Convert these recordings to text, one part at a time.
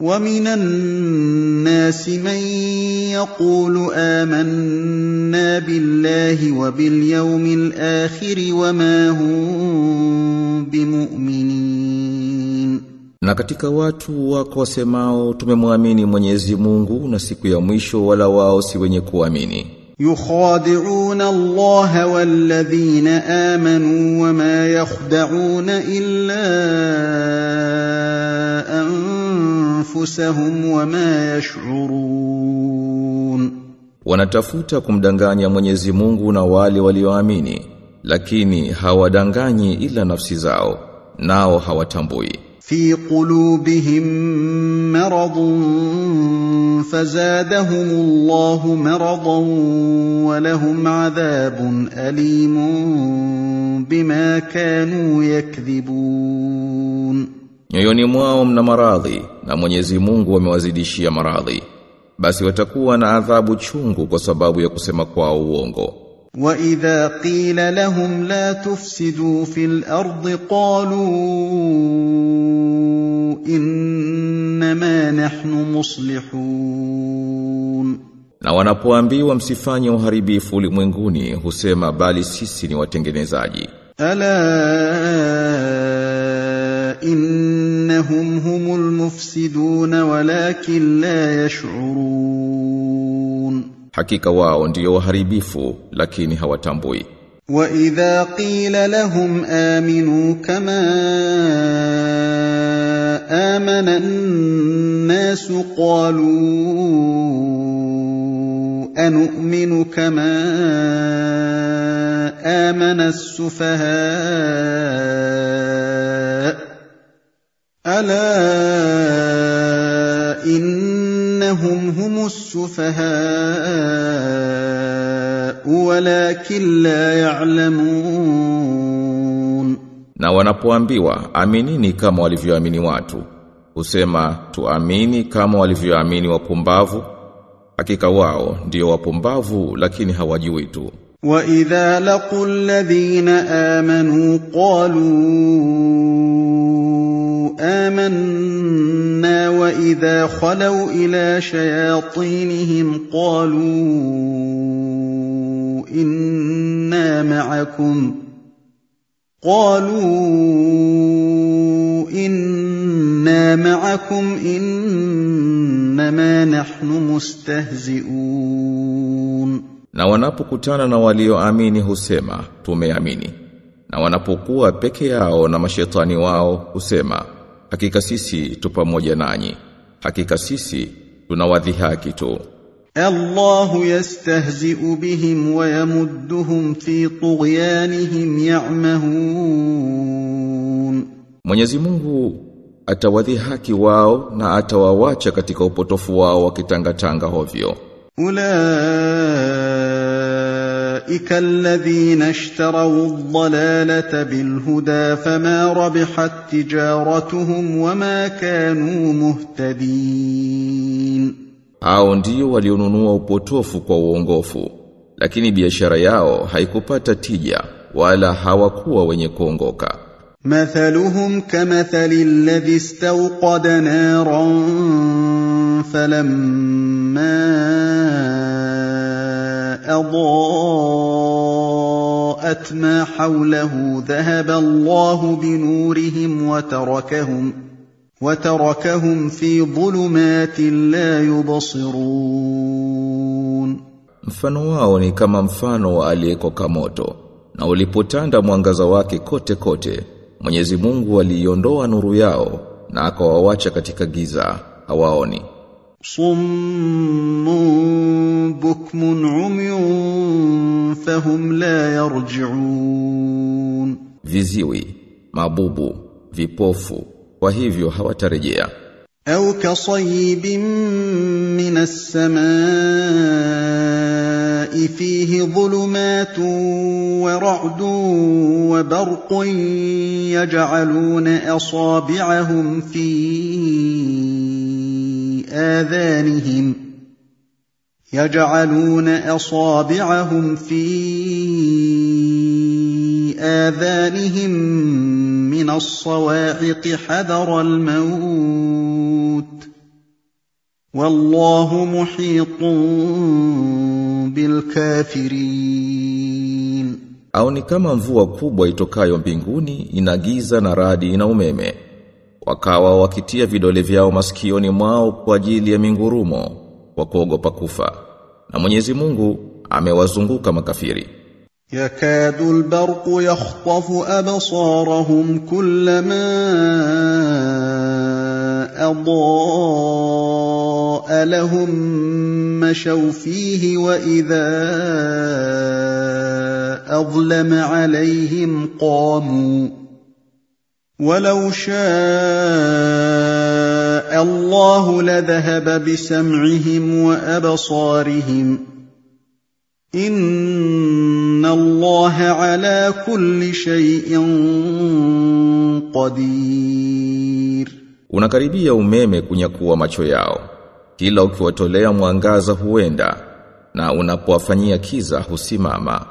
ومن الناس من يقول آمنا بالله وباليوم الآخر وما هم بمؤمنين Na katika watu wako wasemao tumemwamini Mwenyezi Mungu na siku ya mwisho wala wao si wenye kuamini. يخادعون الله والذين آمنوا وما يخدعون إلا أنفسهم وما يشعرون Wanatafuta kumdanganya Mwenyezi Mungu na wale walioamini, lakini hawadanganyi ila nafsi zao, nao hawatambui. في قلوبهم مرض فزادهم الله مرضا ولهم عذاب أليم بما كانوا يكذبون Nyoyoni mwao mna maradhi na Mwenyezi Mungu amewazidishia maradhi. Basi watakuwa na adhabu chungu kwa sababu ya kusema kwao uongo. وإذا قيل لهم لا تفسدوا في الأرض قالوا إنما نحن مصلحون Na wanapoambiwa msifanye uharibifu ulimwenguni husema bali sisi ni watengenezaji. ألا هم المفسدون ولكن لا يشعرون Hakika wao ndio waharibifu lakini hawatambui. وإذا قيل لهم آمنوا كما آمن الناس قالوا أنؤمن كما آمن السفهاء ألا إنهم هم السفهاء ولكن لا يعلمون Na wanapoambiwa aminini kama walivyoamini watu, husema tuamini kama walivyoamini wapumbavu. Hakika wao ndio wapumbavu lakini hawajui tu. وإذا لقوا الذين آمنوا قالوا آمنا وإذا خلوا إلى شياطينهم قالوا إنا معكم قالوا إنا معكم إنما نحن مستهزئون Na wanapokutana na walioamini husema tumeamini. Na wanapokuwa peke yao na mashetani wao husema hakika sisi tu pamoja nanyi. Hakika sisi tunawadhihaki tu. Allahu yastehzi'u bihim wa yamudduhum fi tughyanihim ya'mahun. Mwenyezi Mungu atawadhihaki wao na atawawacha katika upotofu wao wakitangatanga hovyo. Ulaa أولئك الذين اشتروا الضلالة بالهدى فما ربحت تجارتهم وما كانوا مهتدين Hao ndio walionunua upotofu kwa uongofu, lakini biashara yao haikupata tija wala hawakuwa wenye kuongoka. مثلهم كمثل الذي استوقد نارا فلما أضاءت ما حوله ذهب الله بنورهم وتركهم وتركهم في ظلمات لا يبصرون Mfano wao ni kama mfano wa aliyekoka moto, na ulipotanda mwangaza wake kote kote, Mwenyezi Mungu aliiondoa nuru yao na akawawacha katika giza, hawaoni. صم بكم عمي فهم لا يرجعون. فيزيوي مابوبو في بوفو وهيفيو هواترجيا أو كصيب من السماء فيه ظلمات ورعد وبرق يجعلون أصابعهم فيه آذانهم يجعلون أصابعهم في آذانهم من الصواعق حذر الموت والله محيط بالكافرين Au ni kama mvua kubwa itokayo mbinguni ina giza na radi na umeme. Wakawa wakitia vidole vyao masikioni mwao kwa ajili ya mingurumo kwa kuogopa kufa. Na Mwenyezi Mungu amewazunguka makafiri. يكاد البرق يخطف أبصارهم كلما أضاء لهم مشوا فيه وإذا أظلم عليهم قاموا ولو شاء الله لذهب بسمعهم وأبصارهم إن الله على كل شيء قدير Unakaribia umeme kunyakuwa macho yao. Kila ukiwatolea mwangaza huenda na unapowafanyia kiza husimama.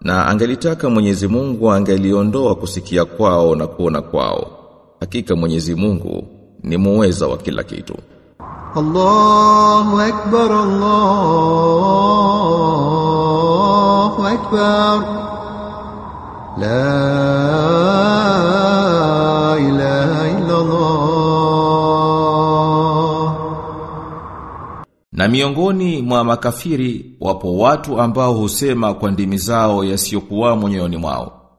na angelitaka Mwenyezi Mungu angeliondoa kusikia kwao na kuona kwao. Hakika Mwenyezi Mungu ni muweza wa kila kitu. Allahu akbar Allahu akbar. La Na miongoni mwa makafiri wapo watu ambao husema kwa ndimi zao yasiyokuwa moyoni mwao.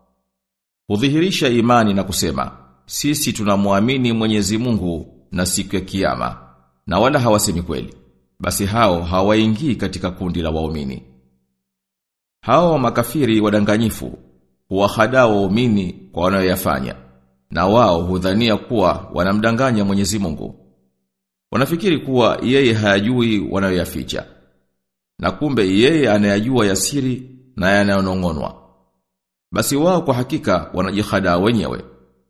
Hudhihirisha imani na kusema, sisi tunamwamini Mwenyezi Mungu na siku ya kiyama, na wala hawasemi kweli. Basi hao hawaingii katika kundi la waumini. Hao makafiri wadanganyifu huwahadaa waumini kwa wanayoyafanya, na wao hudhania kuwa wanamdanganya Mwenyezi Mungu. Wanafikiri kuwa yeye hayajui wanayoyaficha. Na kumbe yeye anayajua yasiri na yanayonong'onwa. Basi wao kwa hakika wanajihadaa wenyewe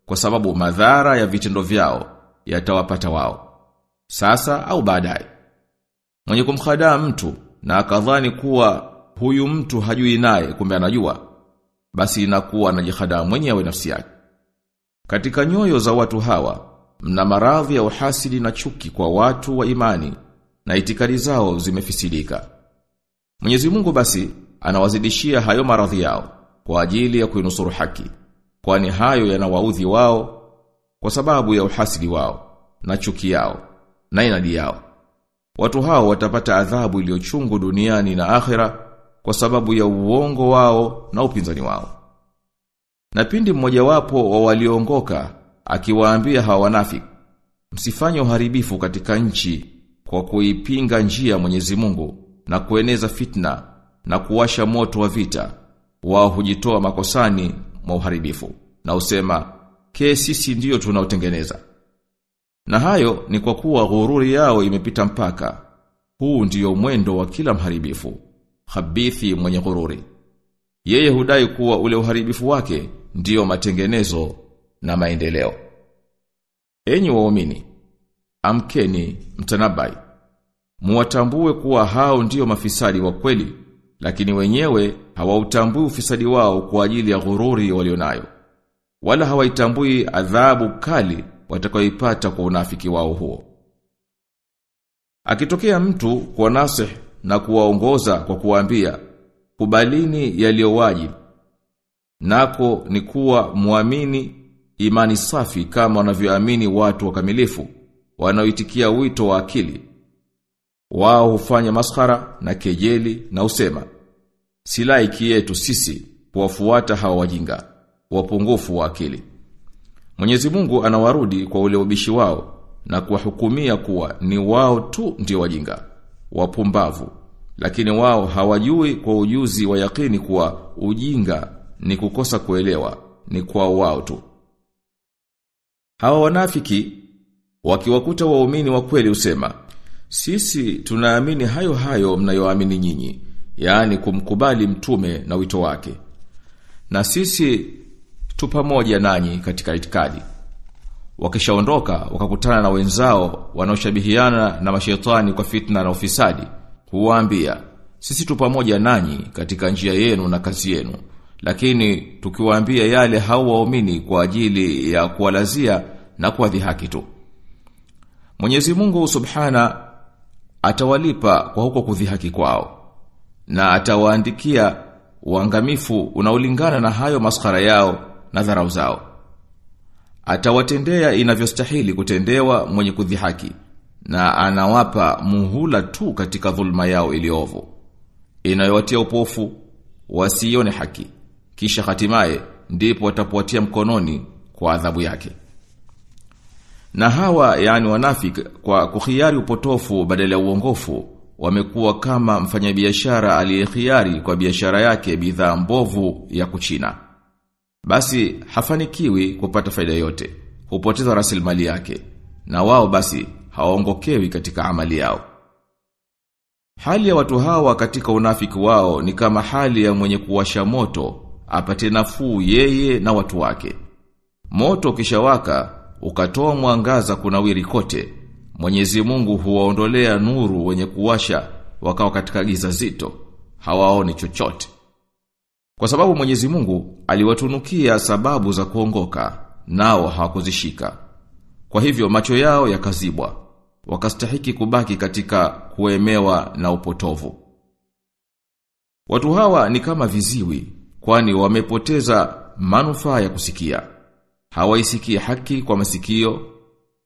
kwa sababu madhara ya vitendo vyao yatawapata wao. Sasa au baadaye. Mwenye kumhadaa mtu na akadhani kuwa huyu mtu hajui naye kumbe anajua, basi inakuwa anajihadaa mwenyewe nafsi yake. Katika nyoyo za watu hawa mna maradhi ya uhasidi na chuki kwa watu wa imani na itikadi zao zimefisidika. Mwenyezi Mungu basi anawazidishia hayo maradhi yao kwa ajili ya kuinusuru haki, kwani hayo yanawaudhi wao kwa sababu ya uhasidi wao na chuki yao na inadi yao. Watu hao watapata adhabu iliyochungu duniani na akhera kwa sababu ya uongo wao na upinzani wao. Na pindi mmojawapo wa walioongoka akiwaambia hawa wanafiki msifanye uharibifu katika nchi kwa kuipinga njia Mwenyezi Mungu na kueneza fitna na kuwasha moto wa vita. Wao hujitoa makosani mwa uharibifu na usema ke sisi ndiyo tunaotengeneza na hayo ni kwa kuwa ghururi yao imepita mpaka. Huu ndiyo mwendo wa kila mharibifu habithi mwenye ghururi. Yeye hudai kuwa ule uharibifu wake ndiyo matengenezo na maendeleo. Enyi waumini, amkeni mtanabai. Muwatambue kuwa hao ndiyo mafisadi wa kweli, lakini wenyewe hawautambui ufisadi wao kwa ajili ya ghururi walionayo. Wala hawaitambui adhabu kali watakayoipata kwa unafiki wao huo. Akitokea mtu kwa nasih na kuwaongoza kwa kuwaambia, kubalini yaliyo wajibu. Nako ni kuwa muamini imani safi kama wanavyoamini watu wakamilifu wanaoitikia wito wa akili. Wao hufanya maskhara na kejeli na usema si laiki yetu sisi kuwafuata hawa wajinga wapungufu wa akili. Mwenyezi Mungu anawarudi kwa ule ubishi wao na kuwahukumia kuwa ni wao tu ndio wajinga wapumbavu. Lakini wao hawajui kwa ujuzi wa yakini kuwa ujinga ni kukosa kuelewa ni kwa wao tu Hawa wanafiki wakiwakuta waumini wa kweli usema sisi tunaamini hayo hayo mnayoamini nyinyi yani kumkubali mtume na wito wake. Na sisi tu pamoja nanyi katika itikadi. Wakishaondoka wakakutana na wenzao wanaoshabihiana na mashetani kwa fitna na ufisadi huwaambia sisi tu pamoja nanyi katika njia yenu na kazi yenu lakini tukiwaambia yale hawaamini kwa ajili ya kuwalazia na kuwadhihaki tu. Mwenyezi Mungu Subhana atawalipa kwa huko kudhihaki kwao. Na atawaandikia uangamifu unaolingana na hayo maskara yao na dharau zao. Atawatendea inavyostahili kutendewa mwenye kudhihaki na anawapa muhula tu katika dhulma yao iliovu inayowatia upofu wasione haki kisha hatimaye ndipo watapotia mkononi kwa adhabu yake. Na hawa yani wanafik kwa kuhiari upotofu badala ya uongofu wamekuwa kama mfanyabiashara aliyekhiari kwa biashara yake bidhaa mbovu ya kuchina. Basi hafanikiwi kupata faida yote hupoteza rasilimali yake na wao basi hawaongokewi katika amali yao. Hali ya watu hawa katika unafiki wao ni kama hali ya mwenye kuwasha moto apate nafuu yeye na watu wake. Moto kishawaka ukatoa mwangaza kuna wiri kote. Mwenyezi Mungu huwaondolea nuru wenye kuwasha wakawa katika giza zito. Hawaoni chochote. Kwa sababu Mwenyezi Mungu aliwatunukia sababu za kuongoka nao hawakuzishika. Kwa hivyo macho yao yakazibwa wakastahiki kubaki katika kuemewa na upotovu. Watu hawa ni kama viziwi kwani wamepoteza manufaa ya kusikia. Hawaisikii haki kwa masikio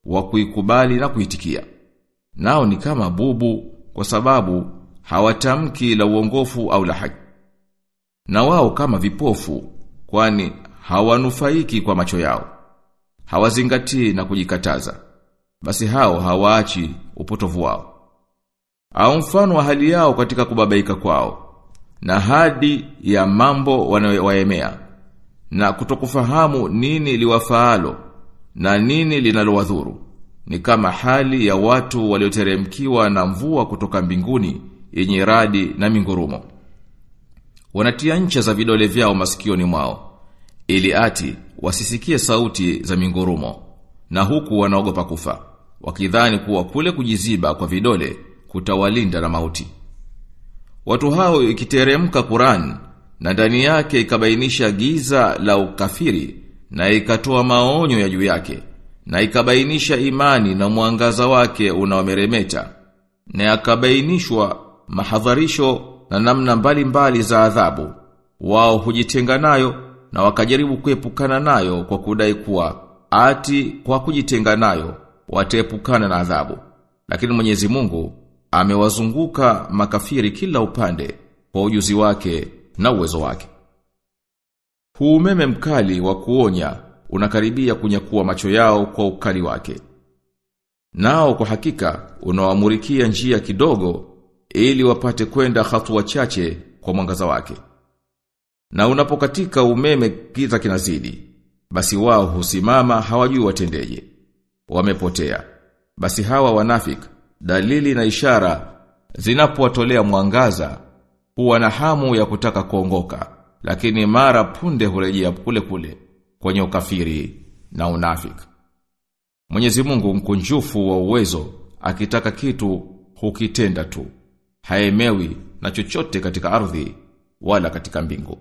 wa kuikubali na kuitikia. Nao ni kama bubu kwa sababu hawatamki la uongofu au la haki. Na wao kama vipofu kwani hawanufaiki kwa macho yao. Hawazingatii na kujikataza. Basi hao hawaachi upotovu wao. Au mfano wa hali yao katika kubabaika kwao na hadi ya mambo wanayowaemea na kutokufahamu nini liwafaalo na nini linalowadhuru. Ni kama hali ya watu walioteremkiwa na mvua kutoka mbinguni yenye radi na mingurumo. Wanatia ncha za vidole vyao masikioni mwao ili ati wasisikie sauti za mingurumo na huku wanaogopa kufa wakidhani kuwa kule kujiziba kwa vidole kutawalinda na mauti watu hao ikiteremka Qur'an na ndani yake ikabainisha giza la ukafiri na ikatoa maonyo ya juu yake na ikabainisha imani na mwangaza wake unaomeremeta na akabainishwa mahadharisho na namna mbalimbali mbali za adhabu. Wao hujitenga nayo na wakajaribu kuepukana nayo kwa kudai kuwa ati kwa kujitenga nayo wataepukana na adhabu. Lakini Mwenyezi Mungu amewazunguka makafiri kila upande kwa ujuzi wake na uwezo wake. Huu umeme mkali wa kuonya unakaribia kunyakua macho yao kwa ukali wake. Nao kwa hakika unawamurikia njia kidogo ili wapate kwenda hatua chache kwa mwangaza wake. Na unapokatika umeme giza kinazidi basi wao husimama hawajui watendeje. Wamepotea. Basi hawa wanafik dalili na ishara zinapowatolea mwangaza huwa na hamu ya kutaka kuongoka. Lakini mara punde hurejea kule kule kwenye ukafiri na unafik Mwenyezi Mungu mkunjufu wa uwezo akitaka kitu hukitenda tu. Haemewi na chochote katika ardhi wala katika mbingu